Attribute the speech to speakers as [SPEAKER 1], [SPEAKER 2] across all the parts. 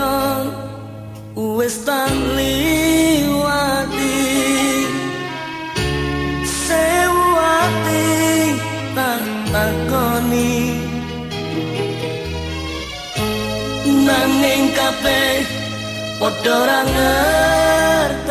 [SPEAKER 1] don wis tan liwati. Sewati tan takoni. Nanging kabeh padha ra ngerteni.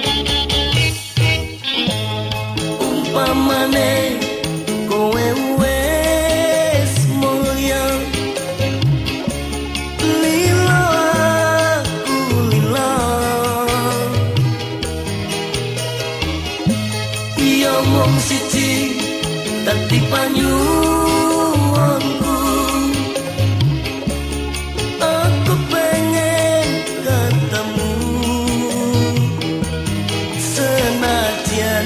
[SPEAKER 1] umpamane kowe wis mulya. Lilo aku lilo iya mung siji dadi panyuwunku aku pengen ketemu. Senajan